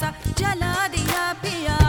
सा जला दिया पिया।